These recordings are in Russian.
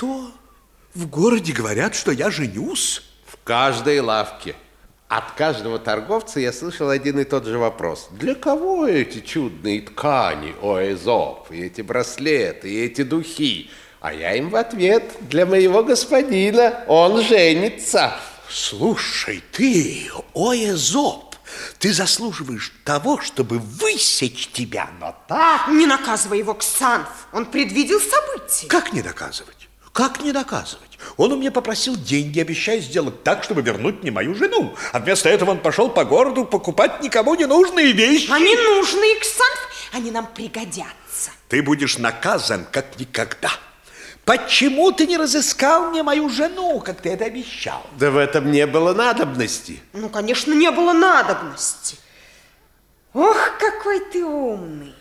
Что? В городе говорят, что я женюсь? В каждой лавке. От каждого торговца я слышал один и тот же вопрос. Для кого эти чудные ткани, о, Эзоп, и эти браслеты, и эти духи? А я им в ответ, для моего господина, он женится. Слушай, ты, о, Эзоп, ты заслуживаешь того, чтобы высечь тебя, но так... Не наказывай его, Ксанф, он предвидел события. Как не доказывать? Как не доказывать? Он у меня попросил деньги, обещая сделать так, чтобы вернуть мне мою жену. А вместо этого он пошел по городу покупать никому не нужные вещи. Они нужны, Ксанф, они нам пригодятся. Ты будешь наказан, как никогда. Почему ты не разыскал мне мою жену, как ты это обещал? Да в этом не было надобности. Ну, конечно, не было надобности. Ох, какой ты умный.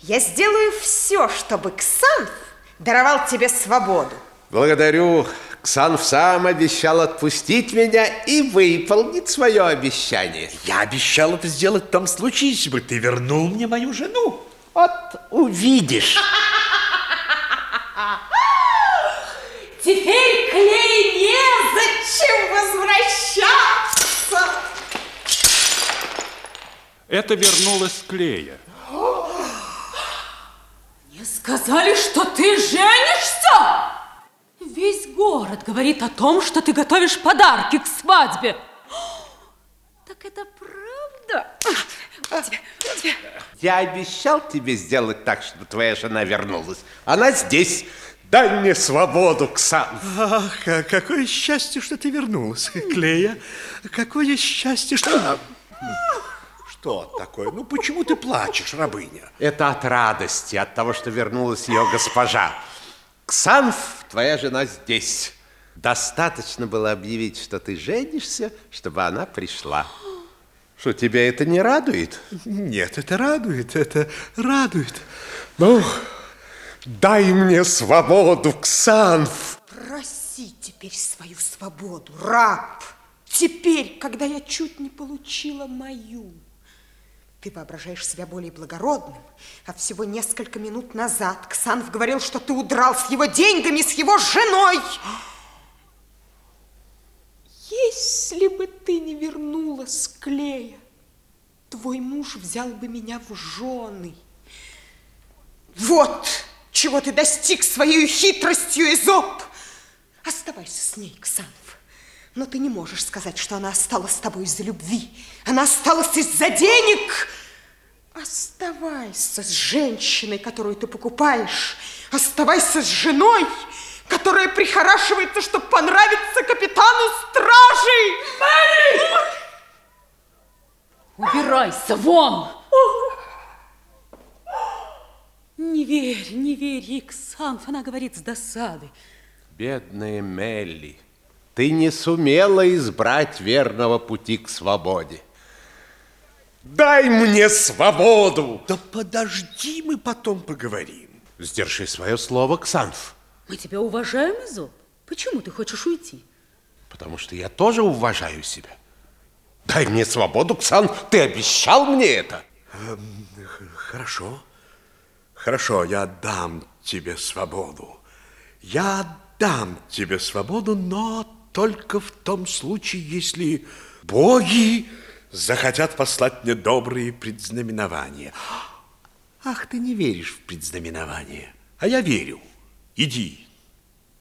Я сделаю все, чтобы Ксанф даровал тебе свободу. Благодарю. Ксанф сам обещал отпустить меня и выполнить свое обещание. Я обещал это сделать в том случае, если бы ты вернул мне мою жену. Вот увидишь. Теперь клей незачем возвращаться. Это вернулась клея. Мне сказали, что ты женишься? Весь город говорит о том, что ты готовишь подарки к свадьбе. Так это правда? Я обещал тебе сделать так, чтобы твоя жена вернулась. Она здесь. Дай мне свободу, Ксан. Ах, какое счастье, что ты вернулась, Клея. Какое счастье, что... Что такое? Ну, почему ты плачешь, рабыня? Это от радости, от того, что вернулась ее госпожа. Ксанф, твоя жена здесь. Достаточно было объявить, что ты женишься, чтобы она пришла. Что, тебя это не радует? Нет, это радует, это радует. Ну, дай мне свободу, Ксанф. Проси теперь свою свободу, раб. Теперь, когда я чуть не получила мою. Ты воображаешь себя более благородным, а всего несколько минут назад Ксанф говорил, что ты удрал с его деньгами, с его женой. Если бы ты не вернулась Клея, твой муж взял бы меня в жены. Вот чего ты достиг своей хитростью, Изоп. Оставайся с ней, Ксанф. Но ты не можешь сказать, что она осталась с тобой из-за любви. Она осталась из-за денег. Оставайся с женщиной, которую ты покупаешь. Оставайся с женой, которая прихорашивается, чтобы понравиться капитану стражей. Мэри! Убирайся вон! Не верь, не верь, Иксанф, она говорит с досады. Бедная Мелли, ты не сумела избрать верного пути к свободе. Дай мне свободу! Да подожди, мы потом поговорим. Сдержи свое слово, Ксанф. Мы тебя уважаем, Изоп. Почему ты хочешь уйти? Потому что я тоже уважаю себя. Дай мне свободу, Ксан. Ты обещал мне это. Эм, хорошо. Хорошо, я дам тебе свободу. Я дам тебе свободу, но только в том случае, если боги захотят послать мне добрые предзнаменования. Ах, ты не веришь в предзнаменования, а я верю. Иди,